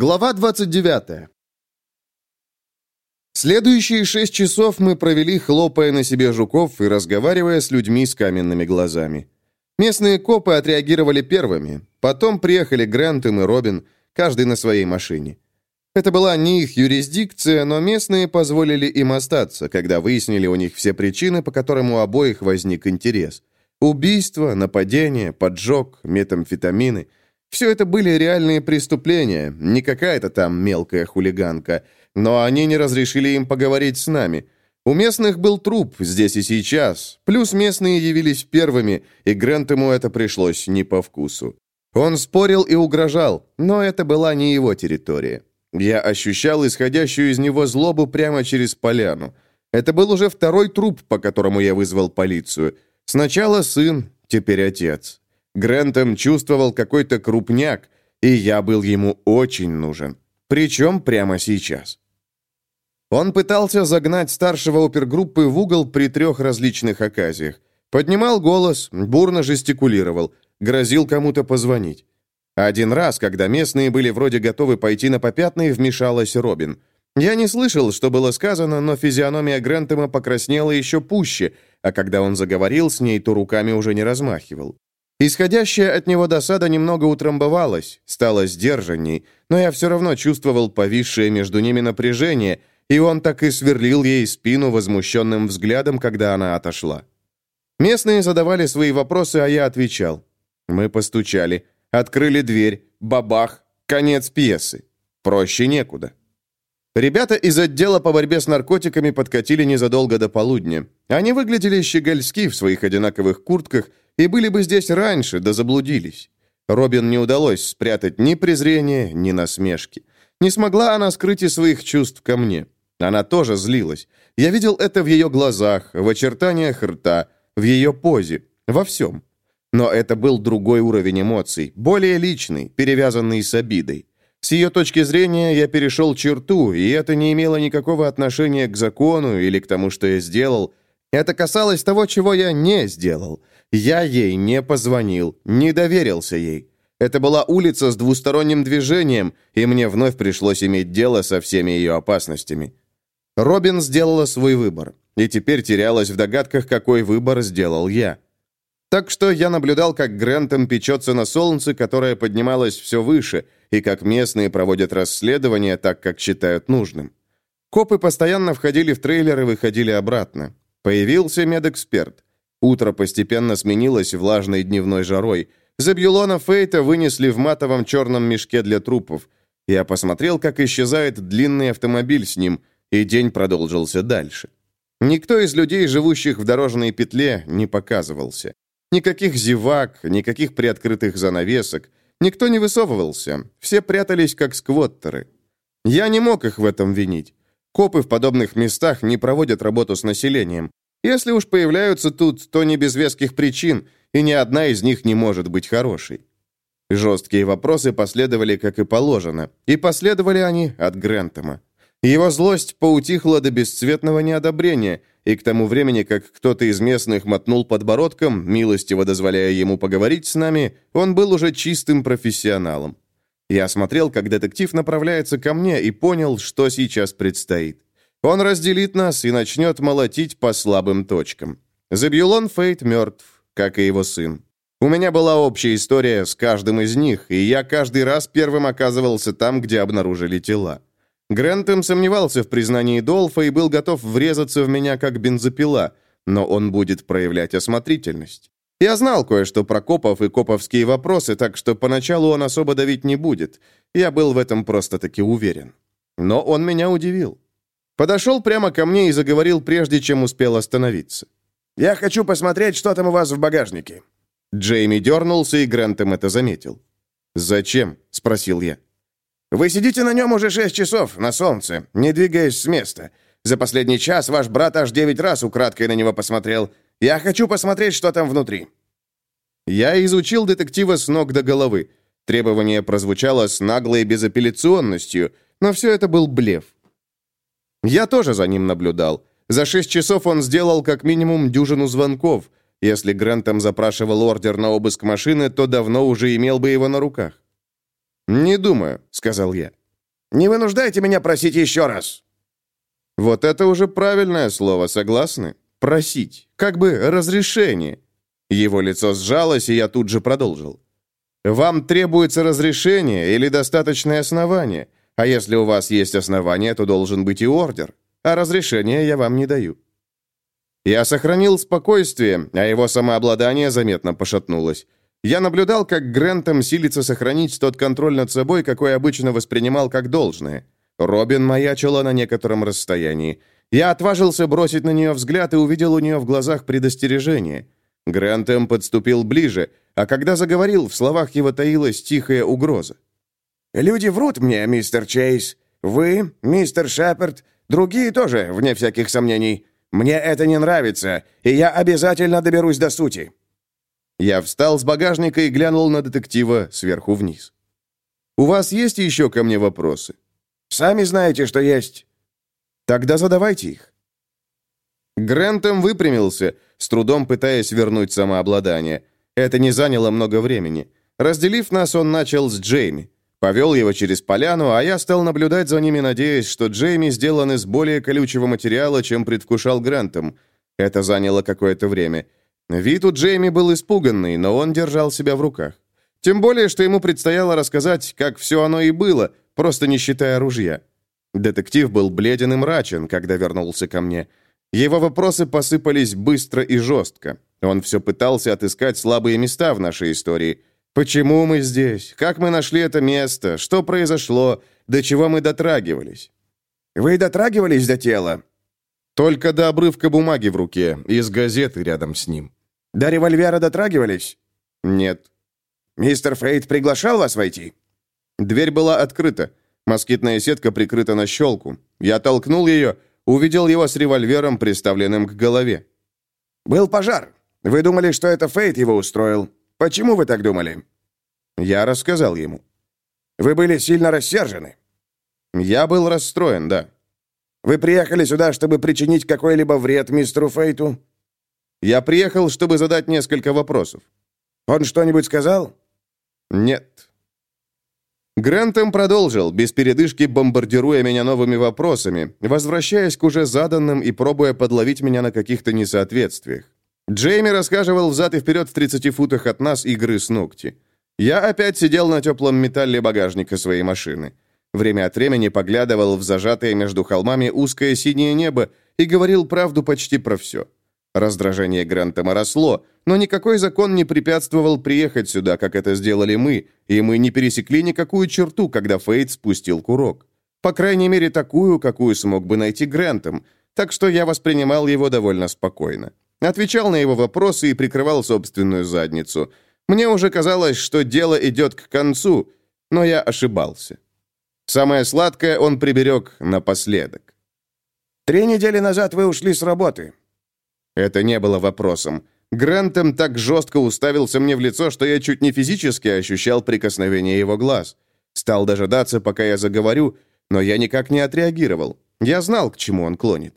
Глава 29. Следующие шесть часов мы провели, хлопая на себе жуков и разговаривая с людьми с каменными глазами. Местные копы отреагировали первыми. Потом приехали Грантом и Робин, каждый на своей машине. Это была не их юрисдикция, но местные позволили им остаться, когда выяснили у них все причины, по которым у обоих возник интерес. Убийство, нападение, поджог, метамфетамины – все это были реальные преступления, не какая-то там мелкая хулиганка. Но они не разрешили им поговорить с нами. У местных был труп здесь и сейчас. Плюс местные явились первыми, и Грентему это пришлось не по вкусу. Он спорил и угрожал, но это была не его территория. Я ощущал исходящую из него злобу прямо через поляну. Это был уже второй труп, по которому я вызвал полицию. Сначала сын, теперь отец. Грентом чувствовал какой-то крупняк, и я был ему очень нужен. Причем прямо сейчас. Он пытался загнать старшего опергруппы в угол при трех различных оказиях. Поднимал голос, бурно жестикулировал, грозил кому-то позвонить. Один раз, когда местные были вроде готовы пойти на попятный, вмешалась Робин. Я не слышал, что было сказано, но физиономия Грентема покраснела еще пуще, а когда он заговорил с ней, то руками уже не размахивал. Исходящая от него досада немного утрамбовалась, стала сдержанней, но я все равно чувствовал повисшее между ними напряжение, и он так и сверлил ей спину возмущенным взглядом, когда она отошла. Местные задавали свои вопросы, а я отвечал. Мы постучали, открыли дверь, бабах, конец пьесы. Проще некуда. Ребята из отдела по борьбе с наркотиками подкатили незадолго до полудня. Они выглядели щегольски в своих одинаковых куртках и были бы здесь раньше, да заблудились. Робин не удалось спрятать ни презрения, ни насмешки. Не смогла она скрыть и своих чувств ко мне. Она тоже злилась. Я видел это в ее глазах, в очертаниях рта, в ее позе, во всем. Но это был другой уровень эмоций, более личный, перевязанный с обидой. С ее точки зрения я перешел черту, и это не имело никакого отношения к закону или к тому, что я сделал. Это касалось того, чего я не сделал. Я ей не позвонил, не доверился ей. Это была улица с двусторонним движением, и мне вновь пришлось иметь дело со всеми ее опасностями. Робин сделала свой выбор, и теперь терялась в догадках, какой выбор сделал я. Так что я наблюдал, как Грентом печется на солнце, которое поднималось все выше, и как местные проводят расследование так, как считают нужным. Копы постоянно входили в трейлер и выходили обратно. Появился медэксперт. Утро постепенно сменилось влажной дневной жарой. Забьюлона Фейта вынесли в матовом черном мешке для трупов. Я посмотрел, как исчезает длинный автомобиль с ним, и день продолжился дальше. Никто из людей, живущих в дорожной петле, не показывался. Никаких зевак, никаких приоткрытых занавесок. Никто не высовывался. Все прятались, как сквоттеры. Я не мог их в этом винить. Копы в подобных местах не проводят работу с населением. Если уж появляются тут, то не без веских причин, и ни одна из них не может быть хорошей. Жесткие вопросы последовали, как и положено, и последовали они от Грентома. Его злость поутихла до бесцветного неодобрения, и к тому времени, как кто-то из местных мотнул подбородком, милостиво дозволяя ему поговорить с нами, он был уже чистым профессионалом. Я смотрел, как детектив направляется ко мне, и понял, что сейчас предстоит. Он разделит нас и начнет молотить по слабым точкам. Забьюлон Фейт мертв, как и его сын. У меня была общая история с каждым из них, и я каждый раз первым оказывался там, где обнаружили тела. Грентем сомневался в признании Долфа и был готов врезаться в меня как бензопила, но он будет проявлять осмотрительность. Я знал кое-что про копов и коповские вопросы, так что поначалу он особо давить не будет. Я был в этом просто-таки уверен. Но он меня удивил. Подошел прямо ко мне и заговорил, прежде чем успел остановиться. «Я хочу посмотреть, что там у вас в багажнике». Джейми дернулся, и Грантем это заметил. «Зачем?» — спросил я. «Вы сидите на нем уже шесть часов, на солнце, не двигаясь с места. За последний час ваш брат аж девять раз украдкой на него посмотрел. Я хочу посмотреть, что там внутри». Я изучил детектива с ног до головы. Требование прозвучало с наглой безапелляционностью, но все это был блеф. Я тоже за ним наблюдал. За шесть часов он сделал как минимум дюжину звонков. Если Грантом запрашивал ордер на обыск машины, то давно уже имел бы его на руках. «Не думаю», — сказал я. Не вынуждайте меня просить еще раз!» Вот это уже правильное слово, согласны? Просить. Как бы разрешение. Его лицо сжалось, и я тут же продолжил. Вам требуется разрешение или достаточное основание. А если у вас есть основание, то должен быть и ордер. А разрешения я вам не даю. Я сохранил спокойствие, а его самообладание заметно пошатнулось. Я наблюдал, как Грентом силится сохранить тот контроль над собой, какой обычно воспринимал как должное. Робин маячила на некотором расстоянии. Я отважился бросить на нее взгляд и увидел у нее в глазах предостережение. Грентем подступил ближе, а когда заговорил, в словах его таилась тихая угроза. «Люди врут мне, мистер Чейз. Вы, мистер Шепард, другие тоже, вне всяких сомнений. Мне это не нравится, и я обязательно доберусь до сути». Я встал с багажника и глянул на детектива сверху вниз. «У вас есть еще ко мне вопросы?» «Сами знаете, что есть». «Тогда задавайте их». Грентом выпрямился, с трудом пытаясь вернуть самообладание. Это не заняло много времени. Разделив нас, он начал с Джейми. Повел его через поляну, а я стал наблюдать за ними, надеясь, что Джейми сделан из более колючего материала, чем предвкушал Грантом. Это заняло какое-то время. Вид у Джейми был испуганный, но он держал себя в руках. Тем более, что ему предстояло рассказать, как все оно и было, просто не считая ружья. Детектив был бледен и мрачен, когда вернулся ко мне. Его вопросы посыпались быстро и жестко. Он все пытался отыскать слабые места в нашей истории. Почему мы здесь? Как мы нашли это место? Что произошло? До чего мы дотрагивались? Вы дотрагивались до тела? Только до обрывка бумаги в руке, из газеты рядом с ним. До револьвера дотрагивались? Нет. Мистер Фейт приглашал вас войти? Дверь была открыта. Москитная сетка прикрыта на щелку. Я толкнул ее, увидел его с револьвером, приставленным к голове. «Был пожар. Вы думали, что это Фейт его устроил? Почему вы так думали?» Я рассказал ему. «Вы были сильно рассержены?» «Я был расстроен, да». «Вы приехали сюда, чтобы причинить какой-либо вред мистеру Фейту?» «Я приехал, чтобы задать несколько вопросов». «Он что-нибудь сказал?» «Нет». Грантем продолжил, без передышки бомбардируя меня новыми вопросами, возвращаясь к уже заданным и пробуя подловить меня на каких-то несоответствиях. Джейми рассказывал взад и вперед в 30 футах от нас и грыз ногти. Я опять сидел на теплом металле багажника своей машины. Время от времени поглядывал в зажатое между холмами узкое синее небо и говорил правду почти про все. Раздражение Грантема росло, но никакой закон не препятствовал приехать сюда, как это сделали мы, и мы не пересекли никакую черту, когда Фейт спустил курок. По крайней мере, такую, какую смог бы найти Грантом, так что я воспринимал его довольно спокойно. Отвечал на его вопросы и прикрывал собственную задницу. Мне уже казалось, что дело идет к концу, но я ошибался. Самое сладкое он приберег напоследок. «Три недели назад вы ушли с работы». Это не было вопросом. Грантем так жестко уставился мне в лицо, что я чуть не физически ощущал прикосновение его глаз. Стал дожидаться, пока я заговорю, но я никак не отреагировал. Я знал, к чему он клонит.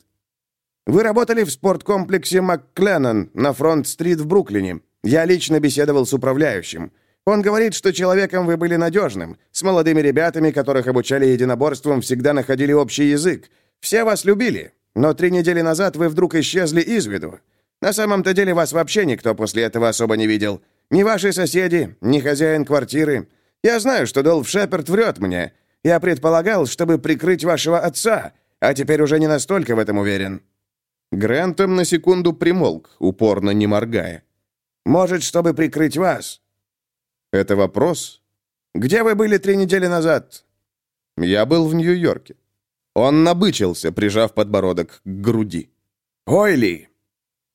Вы работали в спорткомплексе МакКленнон на Фронт-стрит в Бруклине. Я лично беседовал с управляющим. Он говорит, что человеком вы были надежным. С молодыми ребятами, которых обучали единоборствам, всегда находили общий язык. Все вас любили. Но три недели назад вы вдруг исчезли из виду. На самом-то деле вас вообще никто после этого особо не видел. Ни ваши соседи, ни хозяин квартиры. Я знаю, что Долф Шепард врет мне. Я предполагал, чтобы прикрыть вашего отца, а теперь уже не настолько в этом уверен». Грантом на секунду примолк, упорно не моргая. «Может, чтобы прикрыть вас?» «Это вопрос?» «Где вы были три недели назад?» «Я был в Нью-Йорке». Он набычился, прижав подбородок к груди. «Ой ли!»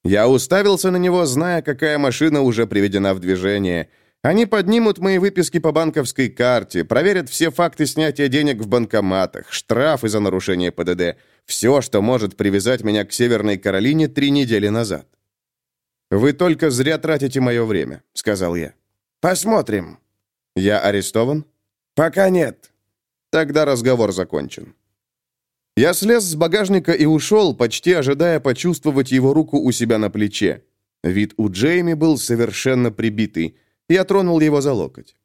Я уставился на него, зная, какая машина уже приведена в движение. Они поднимут мои выписки по банковской карте, проверят все факты снятия денег в банкоматах, штрафы за нарушение ПДД, все, что может привязать меня к Северной Каролине три недели назад. «Вы только зря тратите мое время», — сказал я. «Посмотрим». «Я арестован?» «Пока нет». «Тогда разговор закончен». Я слез с багажника и ушел, почти ожидая почувствовать его руку у себя на плече. Вид у Джейми был совершенно прибитый. Я тронул его за локоть.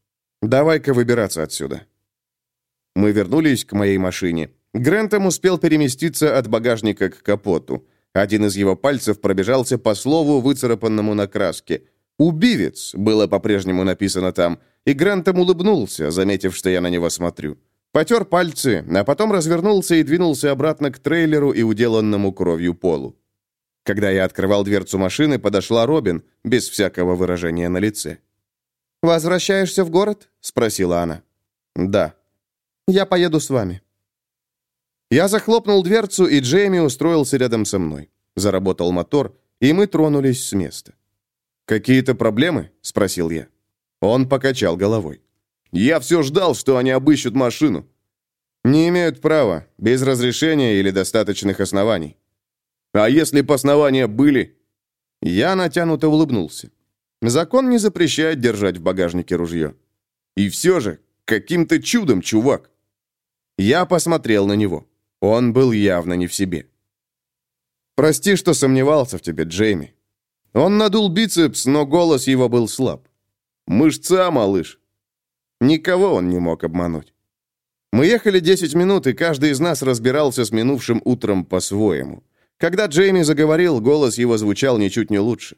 «Давай-ка выбираться отсюда». Мы вернулись к моей машине. Грентом успел переместиться от багажника к капоту. Один из его пальцев пробежался по слову, выцарапанному на краске. «Убивец» было по-прежнему написано там, и Грентом улыбнулся, заметив, что я на него смотрю. Потер пальцы, а потом развернулся и двинулся обратно к трейлеру и уделанному кровью полу. Когда я открывал дверцу машины, подошла Робин, без всякого выражения на лице. «Возвращаешься в город?» — спросила она. «Да». «Я поеду с вами». Я захлопнул дверцу, и Джейми устроился рядом со мной. Заработал мотор, и мы тронулись с места. «Какие-то проблемы?» — спросил я. Он покачал головой. «Я все ждал, что они обыщут машину». «Не имеют права, без разрешения или достаточных оснований». «А если бы основания были?» Я натянуто улыбнулся. Закон не запрещает держать в багажнике ружье. И все же, каким-то чудом, чувак. Я посмотрел на него. Он был явно не в себе. «Прости, что сомневался в тебе, Джейми». Он надул бицепс, но голос его был слаб. «Мышца, малыш». Никого он не мог обмануть. Мы ехали 10 минут, и каждый из нас разбирался с минувшим утром по-своему. Когда Джейми заговорил, голос его звучал ничуть не лучше.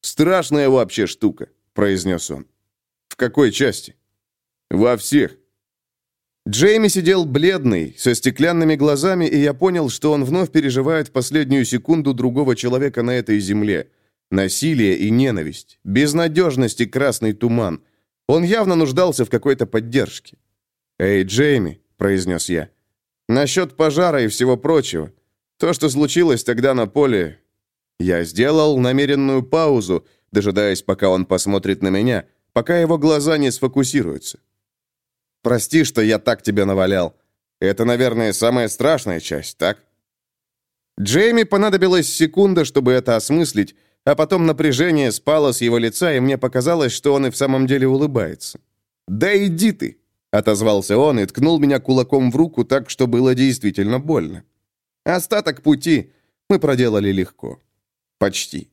«Страшная вообще штука», — произнес он. «В какой части?» «Во всех». Джейми сидел бледный, со стеклянными глазами, и я понял, что он вновь переживает последнюю секунду другого человека на этой земле. Насилие и ненависть, безнадежность и красный туман. Он явно нуждался в какой-то поддержке. «Эй, Джейми», — произнес я, — «насчет пожара и всего прочего. То, что случилось тогда на поле, я сделал намеренную паузу, дожидаясь, пока он посмотрит на меня, пока его глаза не сфокусируются. «Прости, что я так тебя навалял. Это, наверное, самая страшная часть, так?» Джейми понадобилась секунда, чтобы это осмыслить, а потом напряжение спало с его лица, и мне показалось, что он и в самом деле улыбается. «Да иди ты!» — отозвался он и ткнул меня кулаком в руку так, что было действительно больно. Остаток пути мы проделали легко. Почти.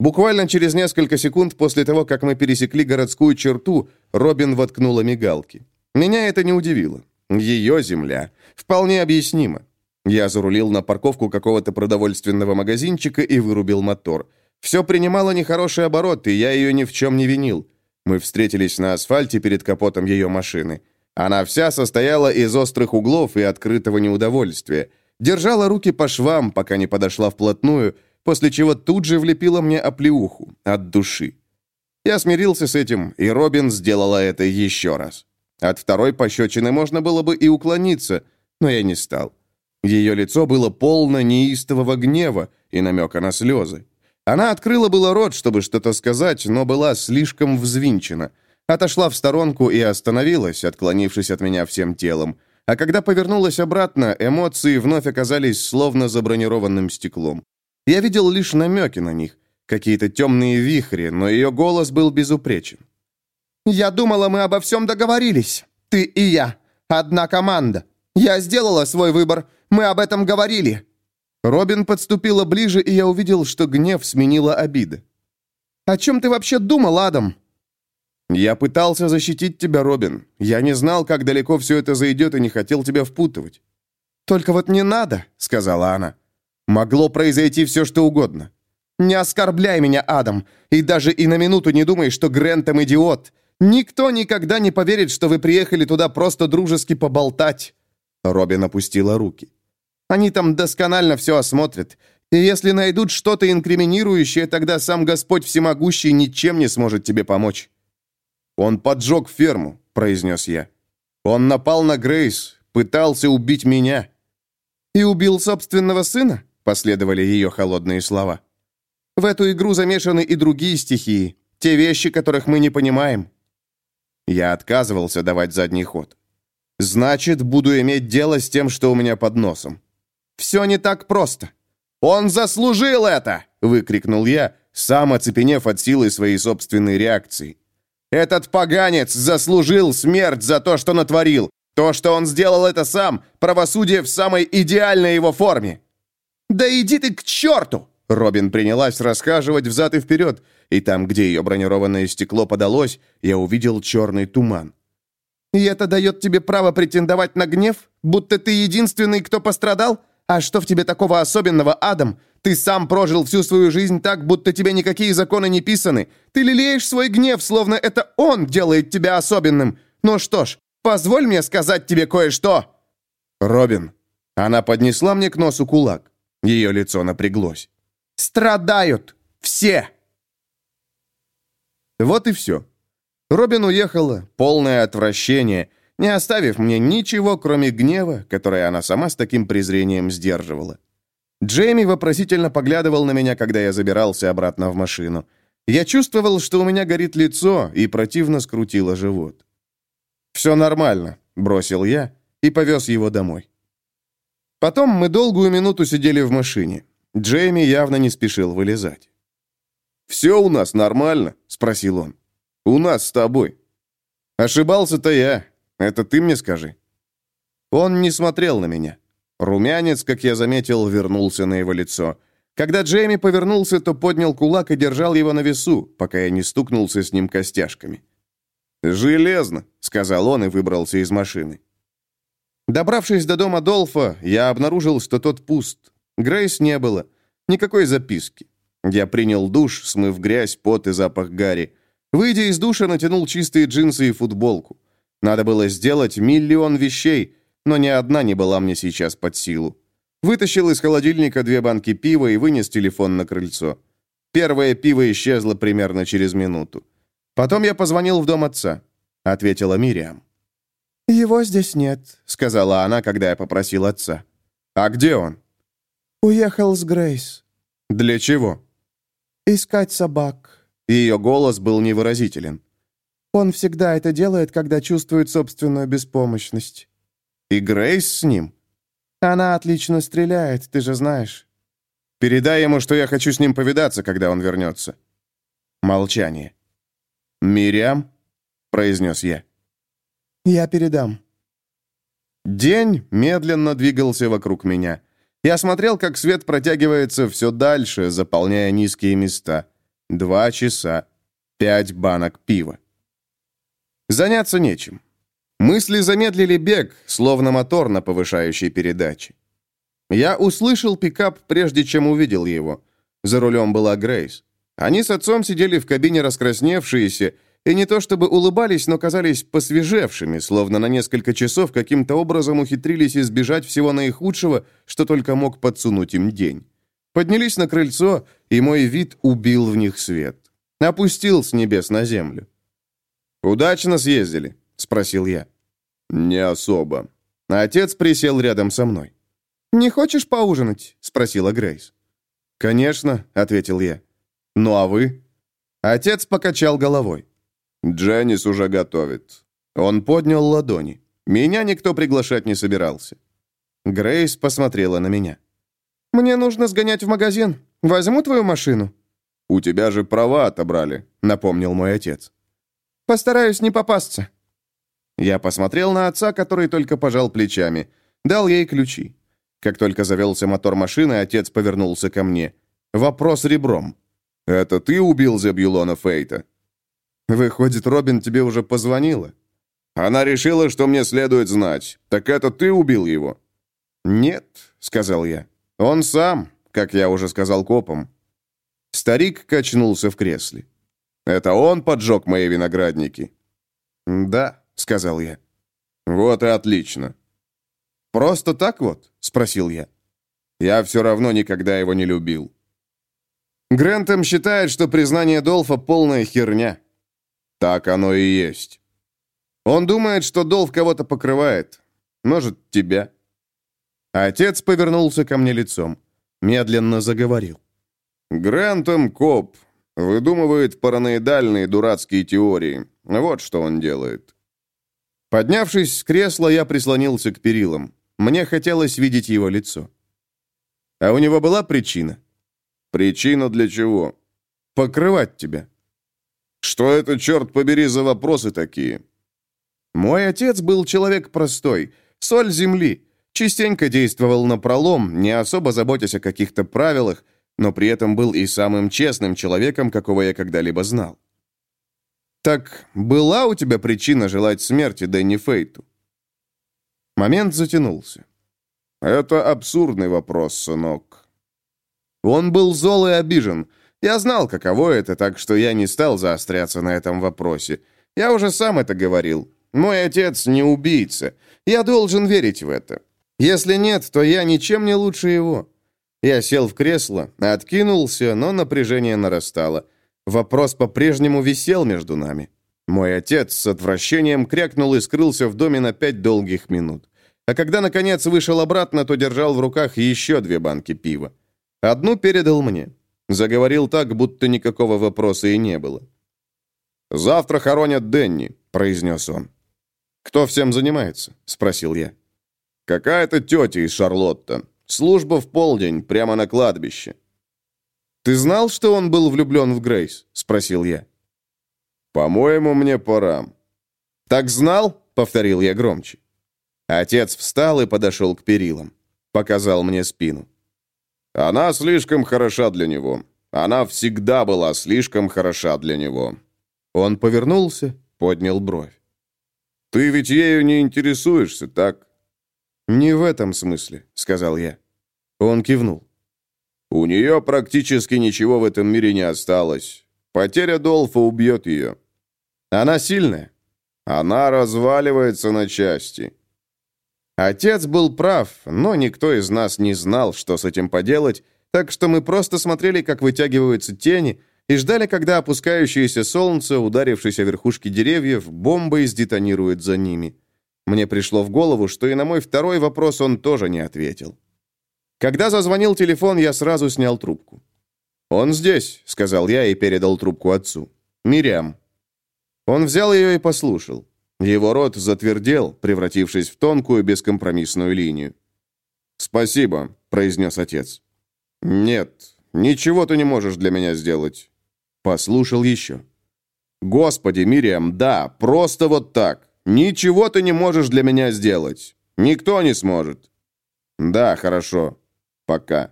Буквально через несколько секунд после того, как мы пересекли городскую черту, Робин воткнула мигалки. Меня это не удивило. Ее земля. Вполне объяснимо. Я зарулил на парковку какого-то продовольственного магазинчика и вырубил мотор. Все принимало нехороший оборот, и я ее ни в чем не винил. Мы встретились на асфальте перед капотом ее машины. Она вся состояла из острых углов и открытого неудовольствия. Держала руки по швам, пока не подошла вплотную, после чего тут же влепила мне оплеуху от души. Я смирился с этим, и Робин сделала это еще раз. От второй пощечины можно было бы и уклониться, но я не стал. Ее лицо было полно неистового гнева и намека на слезы. Она открыла было рот, чтобы что-то сказать, но была слишком взвинчена. Отошла в сторонку и остановилась, отклонившись от меня всем телом. А когда повернулась обратно, эмоции вновь оказались словно за бронированным стеклом. Я видел лишь намеки на них, какие-то темные вихри, но ее голос был безупречен. «Я думала, мы обо всем договорились. Ты и я. Одна команда. Я сделала свой выбор. Мы об этом говорили». Робин подступила ближе, и я увидел, что гнев сменила обида. «О чем ты вообще думал, Адам?» «Я пытался защитить тебя, Робин. Я не знал, как далеко все это зайдет, и не хотел тебя впутывать». «Только вот не надо», — сказала она. Могло произойти все, что угодно. Не оскорбляй меня, Адам, и даже и на минуту не думай, что Грентом идиот. Никто никогда не поверит, что вы приехали туда просто дружески поболтать». Робин опустила руки. «Они там досконально все осмотрят. И если найдут что-то инкриминирующее, тогда сам Господь Всемогущий ничем не сможет тебе помочь». «Он поджег ферму», — произнес я. «Он напал на Грейс, пытался убить меня». «И убил собственного сына?» Последовали ее холодные слова. В эту игру замешаны и другие стихии, те вещи, которых мы не понимаем. Я отказывался давать задний ход. Значит, буду иметь дело с тем, что у меня под носом. Все не так просто. Он заслужил это, выкрикнул я, сам оцепенев от силы своей собственной реакции. Этот поганец заслужил смерть за то, что натворил. То, что он сделал это сам, правосудие в самой идеальной его форме. «Да иди ты к черту!» Робин принялась расхаживать взад и вперед, и там, где ее бронированное стекло подалось, я увидел черный туман. И это дает тебе право претендовать на гнев? Будто ты единственный, кто пострадал? А что в тебе такого особенного, Адам? Ты сам прожил всю свою жизнь так, будто тебе никакие законы не писаны. Ты лелеешь свой гнев, словно это он делает тебя особенным. Ну что ж, позволь мне сказать тебе кое-что». «Робин». Она поднесла мне к носу кулак. Ее лицо напряглось. «Страдают! Все!» Вот и все. Робин уехала, полное отвращение, не оставив мне ничего, кроме гнева, которое она сама с таким презрением сдерживала. Джейми вопросительно поглядывал на меня, когда я забирался обратно в машину. Я чувствовал, что у меня горит лицо, и противно скрутило живот. «Все нормально», — бросил я и повез его домой. Потом мы долгую минуту сидели в машине. Джейми явно не спешил вылезать. «Все у нас нормально?» — спросил он. «У нас с тобой». «Ошибался-то я. Это ты мне скажи». Он не смотрел на меня. Румянец, как я заметил, вернулся на его лицо. Когда Джейми повернулся, то поднял кулак и держал его на весу, пока я не стукнулся с ним костяшками. «Железно», — сказал он и выбрался из машины. Добравшись до дома Долфа, я обнаружил, что тот пуст. Грейс не было. Никакой записки. Я принял душ, смыв грязь, пот и запах гари. Выйдя из душа, натянул чистые джинсы и футболку. Надо было сделать миллион вещей, но ни одна не была мне сейчас под силу. Вытащил из холодильника две банки пива и вынес телефон на крыльцо. Первое пиво исчезло примерно через минуту. Потом я позвонил в дом отца. Ответила Мириам. «Его здесь нет», — сказала она, когда я попросил отца. «А где он?» «Уехал с Грейс». «Для чего?» «Искать собак». Ее голос был невыразителен. Он всегда это делает, когда чувствует собственную беспомощность. И Грейс с ним? Она отлично стреляет, ты же знаешь. Передай ему, что я хочу с ним повидаться, когда он вернется. Молчание. «Мириам?» — произнес я. «Я передам». День медленно двигался вокруг меня. Я смотрел, как свет протягивается все дальше, заполняя низкие места. Два часа. Пять банок пива. Заняться нечем. Мысли замедлили бег, словно мотор на повышающей передаче. Я услышал пикап, прежде чем увидел его. За рулем была Грейс. Они с отцом сидели в кабине раскрасневшиеся, и не то чтобы улыбались, но казались посвежевшими, словно на несколько часов каким-то образом ухитрились избежать всего наихудшего, что только мог подсунуть им день. Поднялись на крыльцо, и мой вид убил в них свет. Опустил с небес на землю. «Удачно съездили?» — спросил я. «Не особо». Отец присел рядом со мной. «Не хочешь поужинать?» — спросила Грейс. «Конечно», — ответил я. «Ну а вы?» Отец покачал головой. «Дженнис уже готовит». Он поднял ладони. Меня никто приглашать не собирался. Грейс посмотрела на меня. «Мне нужно сгонять в магазин. Возьму твою машину?» «У тебя же права отобрали», — напомнил мой отец. Постараюсь не попасться». Я посмотрел на отца, который только пожал плечами. Дал ей ключи. Как только завелся мотор машины, отец повернулся ко мне. Вопрос ребром. «Это ты убил Зебюлона Фейта?» «Выходит, Робин тебе уже позвонила?» «Она решила, что мне следует знать. Так это ты убил его?» «Нет», — сказал я. «Он сам, как я уже сказал копам». Старик качнулся в кресле. Это он поджег мои виноградники?» «Да», — сказал я. «Вот и отлично». «Просто так вот?» — спросил я. «Я все равно никогда его не любил». Грентом считает, что признание Долфа — полная херня. Так оно и есть. Он думает, что Долф кого-то покрывает. Может, тебя. Отец повернулся ко мне лицом. Медленно заговорил. Грентом коп, Выдумывает параноидальные дурацкие теории. Вот что он делает. Поднявшись с кресла, я прислонился к перилам. Мне хотелось видеть его лицо. А у него была причина? Причина для чего? Покрывать тебя. Что это, черт побери, за вопросы такие? Мой отец был человек простой, соль земли, частенько действовал на пролом, не особо заботясь о каких-то правилах, но при этом был и самым честным человеком, какого я когда-либо знал. «Так была у тебя причина желать смерти Дэнни Фейту?» Момент затянулся. «Это абсурдный вопрос, сынок». Он был зол и обижен. Я знал, каково это, так что я не стал заостряться на этом вопросе. Я уже сам это говорил. Мой отец не убийца. Я должен верить в это. Если нет, то я ничем не лучше его. Я сел в кресло, откинулся, но напряжение нарастало. Вопрос по-прежнему висел между нами. Мой отец с отвращением крякнул и скрылся в доме на пять долгих минут. А когда, наконец, вышел обратно, то держал в руках еще две банки пива. Одну передал мне. Заговорил так, будто никакого вопроса и не было. «Завтра хоронят Денни», — произнес он. «Кто всем занимается?» — спросил я. «Какая-то тетя из Шарлотта. Служба в полдень, прямо на кладбище». «Ты знал, что он был влюблен в Грейс?» — спросил я. «По-моему, мне пора». «Так знал?» — повторил я громче. Отец встал и подошел к перилам. Показал мне спину. «Она слишком хороша для него. Она всегда была слишком хороша для него». Он повернулся, поднял бровь. «Ты ведь ею не интересуешься, так?» «Не в этом смысле», — сказал я. Он кивнул. «У нее практически ничего в этом мире не осталось. Потеря Долфа убьет ее». «Она сильная?» «Она разваливается на части». Отец был прав, но никто из нас не знал, что с этим поделать, так что мы просто смотрели, как вытягиваются тени, и ждали, когда опускающееся солнце, ударившись о верхушки деревьев, бомбой сдетонирует за ними. Мне пришло в голову, что и на мой второй вопрос он тоже не ответил. Когда зазвонил телефон, я сразу снял трубку. «Он здесь», — сказал я и передал трубку отцу. «Мириам». Он взял ее и послушал. Его рот затвердел, превратившись в тонкую бескомпромиссную линию. «Спасибо», — произнес отец. «Нет, ничего ты не можешь для меня сделать». Послушал еще. «Господи, Мириам, да, просто вот так. Ничего ты не можешь для меня сделать. Никто не сможет». «Да, хорошо. Пока».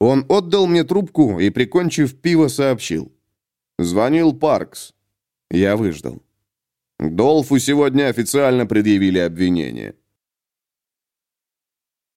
Он отдал мне трубку и, прикончив пиво, сообщил. «Звонил Паркс». Я выждал. Долфу сегодня официально предъявили обвинение.